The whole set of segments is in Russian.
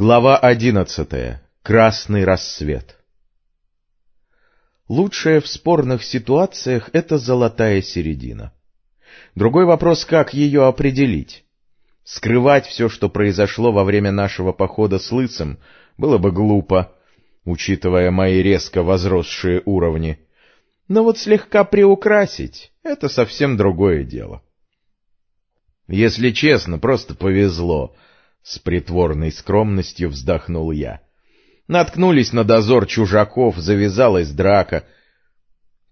Глава одиннадцатая. Красный рассвет. Лучшее в спорных ситуациях — это золотая середина. Другой вопрос, как ее определить. Скрывать все, что произошло во время нашего похода с Лысым, было бы глупо, учитывая мои резко возросшие уровни. Но вот слегка приукрасить — это совсем другое дело. Если честно, просто повезло — с притворной скромностью вздохнул я. Наткнулись на дозор чужаков, завязалась драка.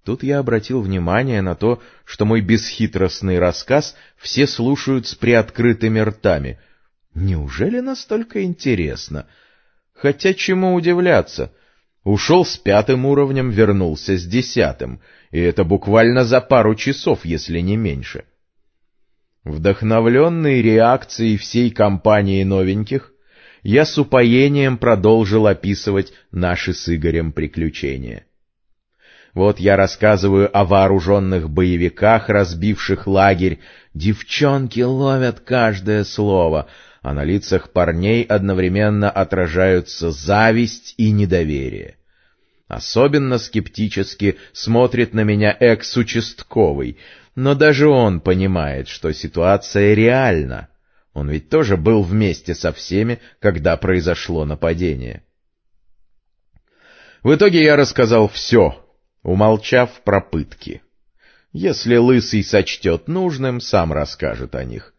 Тут я обратил внимание на то, что мой бесхитростный рассказ все слушают с приоткрытыми ртами. Неужели настолько интересно? Хотя чему удивляться? Ушел с пятым уровнем, вернулся с десятым, и это буквально за пару часов, если не меньше. — Вдохновленный реакцией всей компании новеньких, я с упоением продолжил описывать наши с Игорем приключения. Вот я рассказываю о вооруженных боевиках, разбивших лагерь. Девчонки ловят каждое слово, а на лицах парней одновременно отражаются зависть и недоверие. Особенно скептически смотрит на меня экс-участковый — но даже он понимает, что ситуация реальна. Он ведь тоже был вместе со всеми, когда произошло нападение. В итоге я рассказал все, умолчав про пытки. Если Лысый сочтет нужным, сам расскажет о них.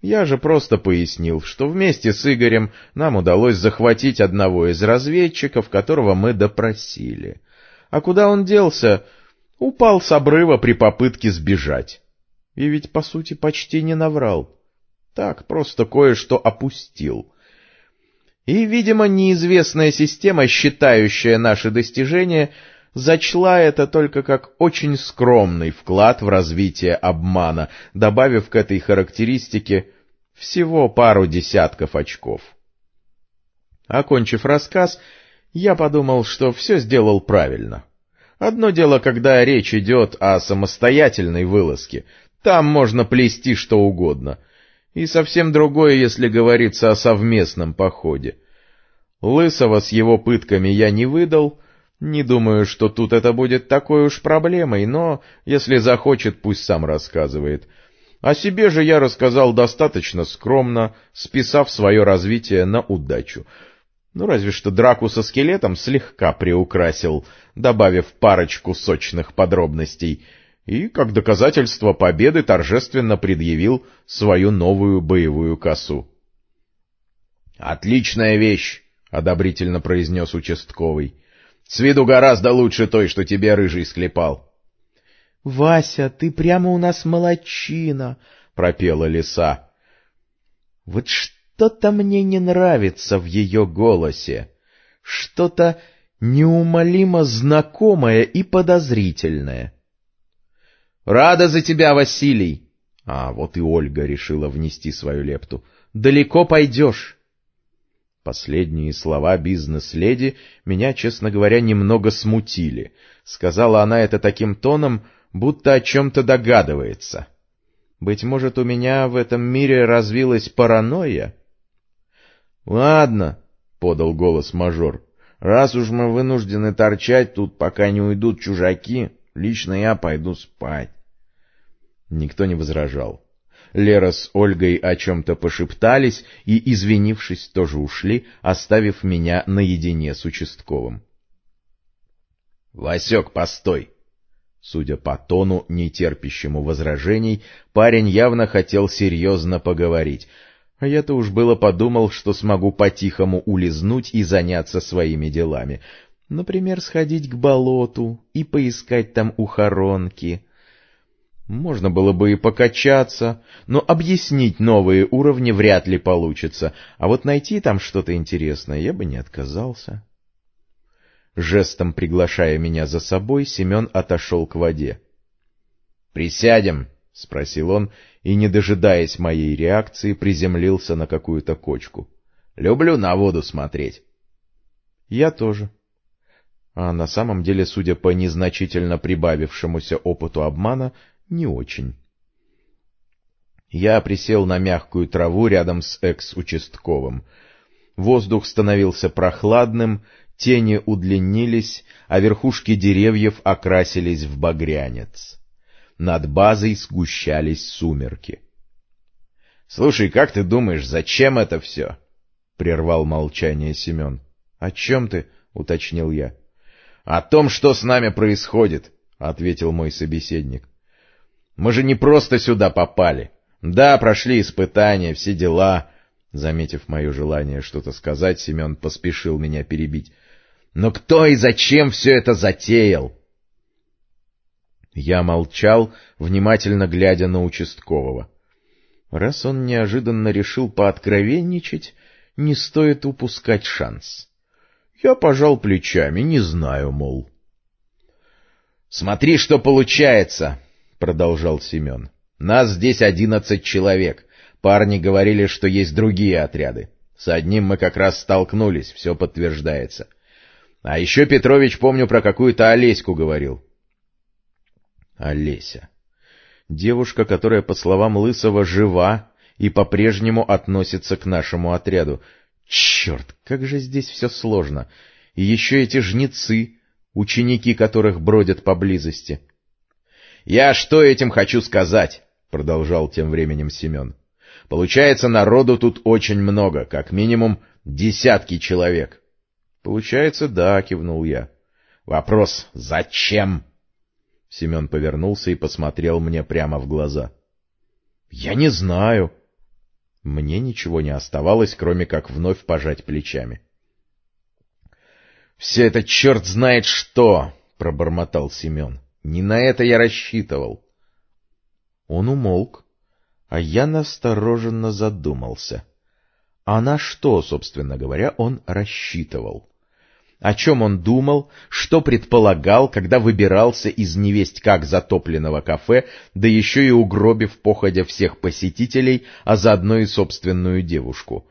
Я же просто пояснил, что вместе с Игорем нам удалось захватить одного из разведчиков, которого мы допросили. А куда он делся, Упал с обрыва при попытке сбежать. И ведь, по сути, почти не наврал. Так, просто кое-что опустил. И, видимо, неизвестная система, считающая наши достижения, зачла это только как очень скромный вклад в развитие обмана, добавив к этой характеристике всего пару десятков очков. Окончив рассказ, я подумал, что все сделал правильно. Одно дело, когда речь идет о самостоятельной вылазке. Там можно плести что угодно. И совсем другое, если говорится о совместном походе. Лысого с его пытками я не выдал. Не думаю, что тут это будет такой уж проблемой, но, если захочет, пусть сам рассказывает. О себе же я рассказал достаточно скромно, списав свое развитие на удачу. Ну, разве что драку со скелетом слегка приукрасил, добавив парочку сочных подробностей, и, как доказательство победы, торжественно предъявил свою новую боевую косу. — Отличная вещь! — одобрительно произнес участковый. — С виду гораздо лучше той, что тебе рыжий склепал. — Вася, ты прямо у нас молочина! — пропела лиса. — Вот что что-то мне не нравится в ее голосе, что-то неумолимо знакомое и подозрительное. — Рада за тебя, Василий! А вот и Ольга решила внести свою лепту. — Далеко пойдешь. Последние слова бизнес-леди меня, честно говоря, немного смутили. Сказала она это таким тоном, будто о чем-то догадывается. Быть может, у меня в этом мире развилась паранойя? — Ладно, — подал голос мажор, — раз уж мы вынуждены торчать тут, пока не уйдут чужаки, лично я пойду спать. Никто не возражал. Лера с Ольгой о чем-то пошептались и, извинившись, тоже ушли, оставив меня наедине с участковым. — Васек, постой! Судя по тону, нетерпящему возражений, парень явно хотел серьезно поговорить — а я-то уж было подумал, что смогу по-тихому улизнуть и заняться своими делами. Например, сходить к болоту и поискать там ухоронки. Можно было бы и покачаться, но объяснить новые уровни вряд ли получится, а вот найти там что-то интересное я бы не отказался. Жестом приглашая меня за собой, Семен отошел к воде. — Присядем, — спросил он, и, не дожидаясь моей реакции, приземлился на какую-то кочку. — Люблю на воду смотреть. — Я тоже. А на самом деле, судя по незначительно прибавившемуся опыту обмана, не очень. Я присел на мягкую траву рядом с экс-участковым. Воздух становился прохладным, тени удлинились, а верхушки деревьев окрасились в багрянец. Над базой сгущались сумерки. — Слушай, как ты думаешь, зачем это все? — прервал молчание Семен. — О чем ты? — уточнил я. — О том, что с нами происходит, — ответил мой собеседник. — Мы же не просто сюда попали. Да, прошли испытания, все дела. Заметив мое желание что-то сказать, Семен поспешил меня перебить. Но кто и зачем все это затеял? Я молчал, внимательно глядя на участкового. Раз он неожиданно решил пооткровенничать, не стоит упускать шанс. Я пожал плечами, не знаю, мол. — Смотри, что получается, — продолжал Семен. — Нас здесь одиннадцать человек. Парни говорили, что есть другие отряды. С одним мы как раз столкнулись, все подтверждается. А еще Петрович, помню, про какую-то Олеську говорил. Олеся. Девушка, которая, по словам Лысого, жива и по-прежнему относится к нашему отряду. Черт, как же здесь все сложно. И еще эти жнецы, ученики которых бродят поблизости. — Я что этим хочу сказать? — продолжал тем временем Семен. — Получается, народу тут очень много, как минимум десятки человек. — Получается, да, — кивнул я. — Вопрос «Зачем?» Семен повернулся и посмотрел мне прямо в глаза. — Я не знаю. Мне ничего не оставалось, кроме как вновь пожать плечами. — Все это черт знает что! — пробормотал Семен. — Не на это я рассчитывал. Он умолк, а я настороженно задумался. А на что, собственно говоря, он рассчитывал? — о чем он думал, что предполагал, когда выбирался из невесть как затопленного кафе, да еще и угробив походя всех посетителей, а заодно и собственную девушку.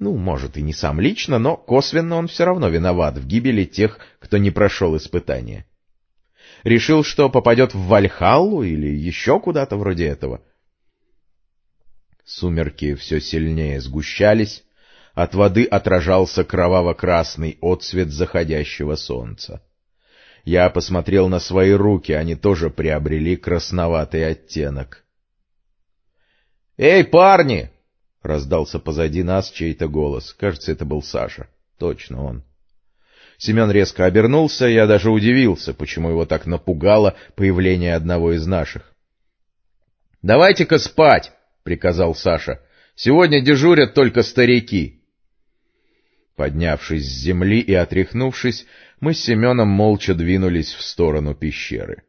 Ну, может, и не сам лично, но косвенно он все равно виноват в гибели тех, кто не прошел испытания. Решил, что попадет в Вальхаллу или еще куда-то вроде этого. Сумерки все сильнее сгущались, от воды отражался кроваво-красный отсвет заходящего солнца. Я посмотрел на свои руки, они тоже приобрели красноватый оттенок. «Эй, парни!» — раздался позади нас чей-то голос. Кажется, это был Саша. Точно он. Семен резко обернулся, я даже удивился, почему его так напугало появление одного из наших. — Давайте-ка спать! — приказал Саша. — Сегодня дежурят только старики. Поднявшись с земли и отряхнувшись, мы с Семеном молча двинулись в сторону пещеры.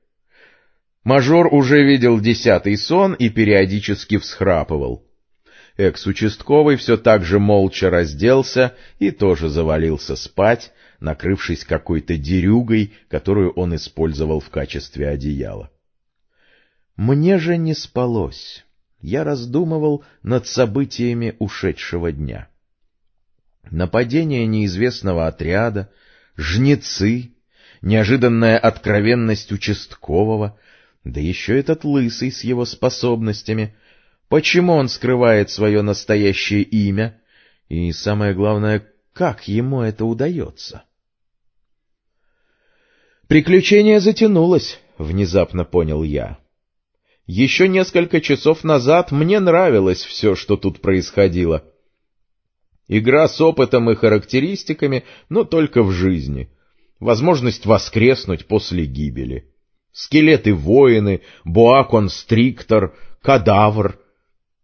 Мажор уже видел десятый сон и периодически всхрапывал. Экс-участковый все так же молча разделся и тоже завалился спать, накрывшись какой-то дерюгой, которую он использовал в качестве одеяла. Мне же не спалось. Я раздумывал над событиями ушедшего дня нападение неизвестного отряда, жнецы, неожиданная откровенность участкового, да еще этот лысый с его способностями. Почему он скрывает свое настоящее имя? И самое главное, как ему это удается? Приключение затянулось, внезапно понял я. Еще несколько часов назад мне нравилось все, что тут происходило — Игра с опытом и характеристиками, но только в жизни. Возможность воскреснуть после гибели. Скелеты-воины, боа-констриктор, кадавр.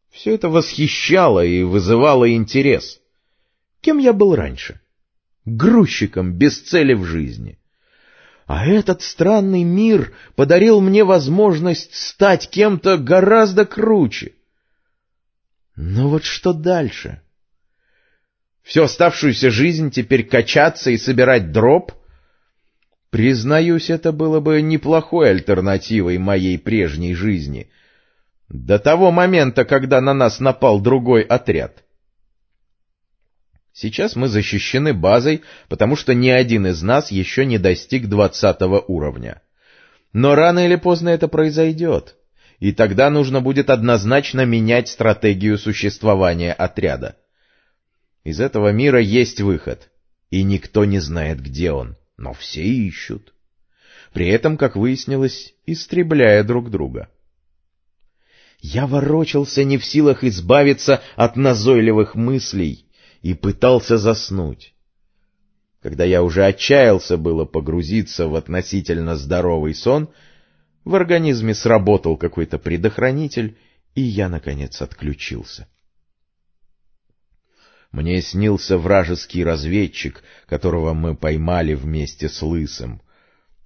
Все это восхищало и вызывало интерес. Кем я был раньше? Грузчиком без цели в жизни. А этот странный мир подарил мне возможность стать кем-то гораздо круче. Но вот что дальше? — Всю оставшуюся жизнь теперь качаться и собирать дроп? Признаюсь, это было бы неплохой альтернативой моей прежней жизни. До того момента, когда на нас напал другой отряд. Сейчас мы защищены базой, потому что ни один из нас еще не достиг двадцатого уровня. Но рано или поздно это произойдет, и тогда нужно будет однозначно менять стратегию существования отряда. Из этого мира есть выход, и никто не знает, где он, но все ищут. При этом, как выяснилось, истребляя друг друга. Я ворочался не в силах избавиться от назойливых мыслей и пытался заснуть. Когда я уже отчаялся было погрузиться в относительно здоровый сон, в организме сработал какой-то предохранитель, и я, наконец, отключился. Мне снился вражеский разведчик, которого мы поймали вместе с Лысым.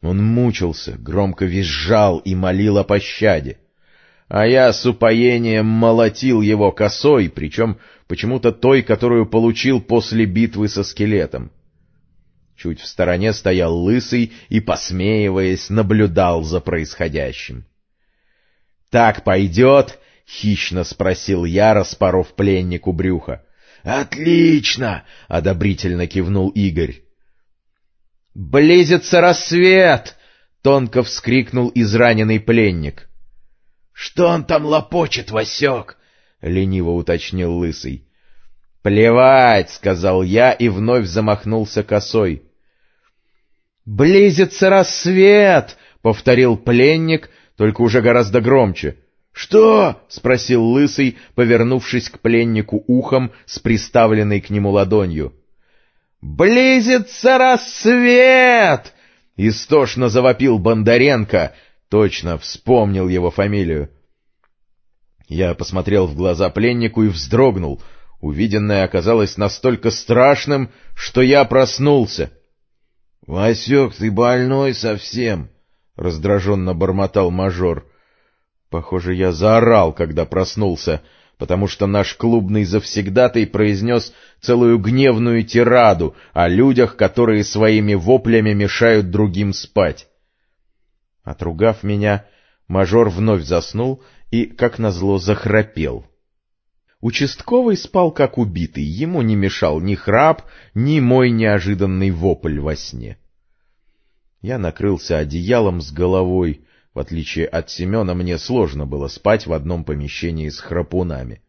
Он мучился, громко визжал и молил о пощаде. А я с упоением молотил его косой, причем почему-то той, которую получил после битвы со скелетом. Чуть в стороне стоял лысый и, посмеиваясь, наблюдал за происходящим. — Так пойдет? — хищно спросил я, распоров пленнику брюха. — Отлично! — одобрительно кивнул Игорь. — Близится рассвет! — тонко вскрикнул израненный пленник. — Что он там лопочет, Васек? — лениво уточнил Лысый. — Плевать, — сказал я и вновь замахнулся косой. «Близится рассвет!» — повторил пленник, только уже гораздо громче. «Что?» — спросил Лысый, повернувшись к пленнику ухом с приставленной к нему ладонью. «Близится рассвет!» — истошно завопил Бондаренко. Точно вспомнил его фамилию. Я посмотрел в глаза пленнику и вздрогнул. Увиденное оказалось настолько страшным, что я проснулся. — Васек, ты больной совсем, — раздраженно бормотал мажор. Похоже, я заорал, когда проснулся, потому что наш клубный завсегдатый произнес целую гневную тираду о людях, которые своими воплями мешают другим спать. Отругав меня, мажор вновь заснул и, как назло, захрапел. Участковый спал как убитый, ему не мешал ни храп, ни мой неожиданный вопль во сне. Я накрылся одеялом с головой, в отличие от Семена мне сложно было спать в одном помещении с храпунами.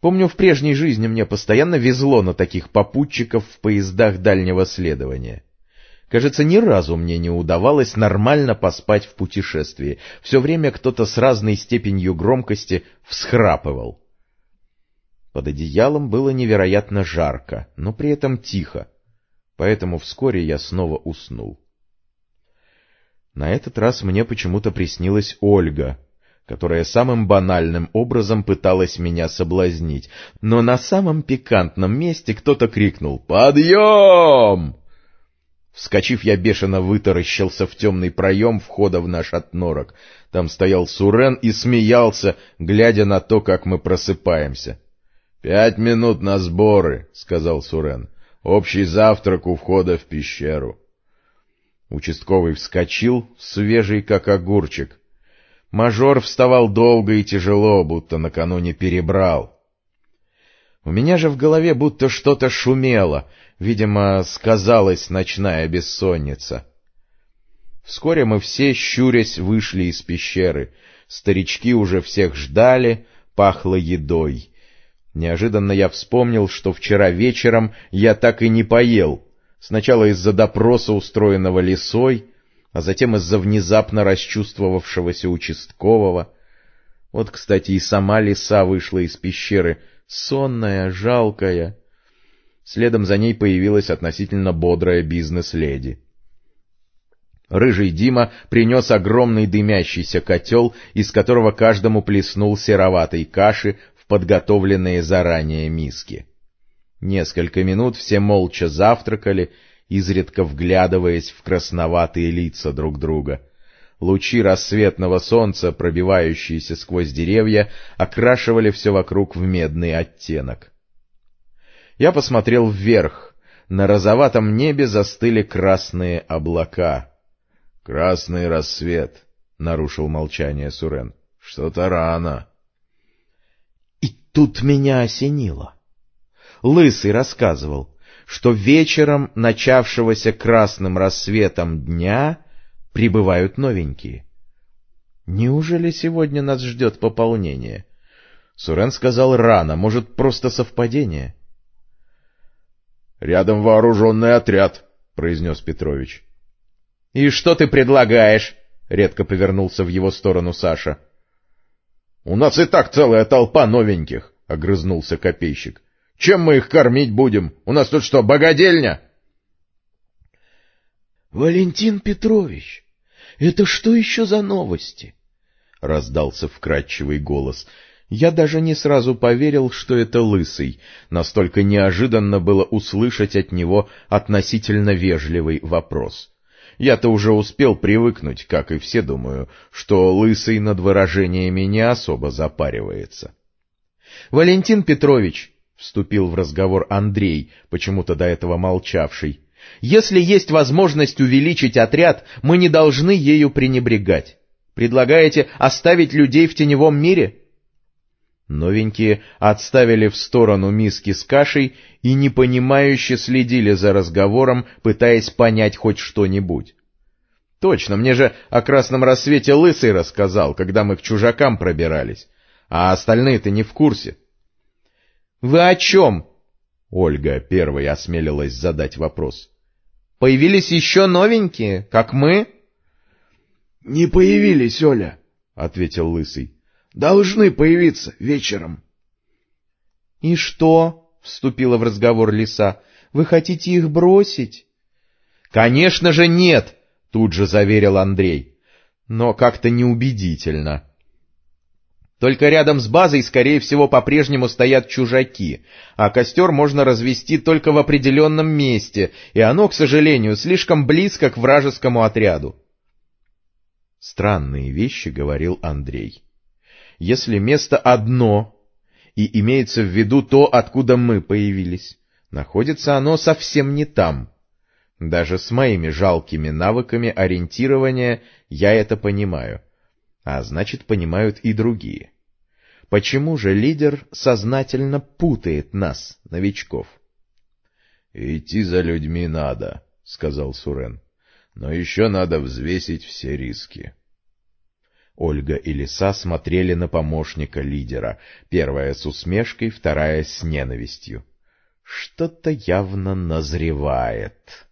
Помню, в прежней жизни мне постоянно везло на таких попутчиков в поездах дальнего следования. Кажется, ни разу мне не удавалось нормально поспать в путешествии. Все время кто-то с разной степенью громкости всхрапывал. Под одеялом было невероятно жарко, но при этом тихо, поэтому вскоре я снова уснул. На этот раз мне почему-то приснилась Ольга, которая самым банальным образом пыталась меня соблазнить, но на самом пикантном месте кто-то крикнул «Подъем!». Вскочив, я бешено вытаращился в темный проем входа в наш отнорок. Там стоял Сурен и смеялся, глядя на то, как мы просыпаемся. «Пять минут на сборы», — сказал Сурен. «Общий завтрак у входа в пещеру». Участковый вскочил, свежий как огурчик. Мажор вставал долго и тяжело, будто накануне перебрал. У меня же в голове будто что-то шумело, видимо, сказалась ночная бессонница. Вскоре мы все, щурясь, вышли из пещеры. Старички уже всех ждали, пахло едой. Неожиданно я вспомнил, что вчера вечером я так и не поел. Сначала из-за допроса, устроенного лисой, а затем из-за внезапно расчувствовавшегося участкового. Вот, кстати, и сама лиса вышла из пещеры, сонная, жалкая. Следом за ней появилась относительно бодрая бизнес-леди. Рыжий Дима принес огромный дымящийся котел, из которого каждому плеснул сероватой каши подготовленные заранее миски. Несколько минут все молча завтракали, изредка вглядываясь в красноватые лица друг друга. Лучи рассветного солнца, пробивающиеся сквозь деревья, окрашивали все вокруг в медный оттенок. Я посмотрел вверх. На розоватом небе застыли красные облака. — Красный рассвет, — нарушил молчание Сурен. — Что-то рано. Тут меня осенило. Лысый рассказывал, что вечером начавшегося красным рассветом дня прибывают новенькие. Неужели сегодня нас ждет пополнение? Сурен сказал рано, может, просто совпадение? — Рядом вооруженный отряд, — произнес Петрович. — И что ты предлагаешь? — редко повернулся в его сторону Саша. — У нас и так целая толпа новеньких, — огрызнулся копейщик. — Чем мы их кормить будем? У нас тут что, богадельня? — Валентин Петрович, это что еще за новости? — раздался вкрадчивый голос. Я даже не сразу поверил, что это лысый, настолько неожиданно было услышать от него относительно вежливый вопрос. Я-то уже успел привыкнуть, как и все думаю, что лысый над выражениями не особо запаривается. — Валентин Петрович, — вступил в разговор Андрей, почему-то до этого молчавший, — если есть возможность увеличить отряд, мы не должны ею пренебрегать. Предлагаете оставить людей в теневом мире? Новенькие отставили в сторону миски с кашей и непонимающе следили за разговором, пытаясь понять хоть что-нибудь. Точно, мне же о красном рассвете лысый рассказал, когда мы к чужакам пробирались, а остальные-то не в курсе. — Вы о чем? — Ольга первой осмелилась задать вопрос. — Появились еще новенькие, как мы? — Не появились, Оля, — ответил лысый. — Должны появиться вечером. — И что? — вступила в разговор лиса. — Вы хотите их бросить? — Конечно же нет! — тут же заверил Андрей. Но как-то неубедительно. Только рядом с базой, скорее всего, по-прежнему стоят чужаки, а костер можно развести только в определенном месте, и оно, к сожалению, слишком близко к вражескому отряду. Странные вещи говорил Андрей. Если место одно, и имеется в виду то, откуда мы появились, находится оно совсем не там. Даже с моими жалкими навыками ориентирования я это понимаю а значит, понимают и другие. Почему же лидер сознательно путает нас, новичков? — Идти за людьми надо, — сказал Сурен, — но еще надо взвесить все риски. Ольга и Лиса смотрели на помощника лидера, первая с усмешкой, вторая с ненавистью. Что-то явно назревает.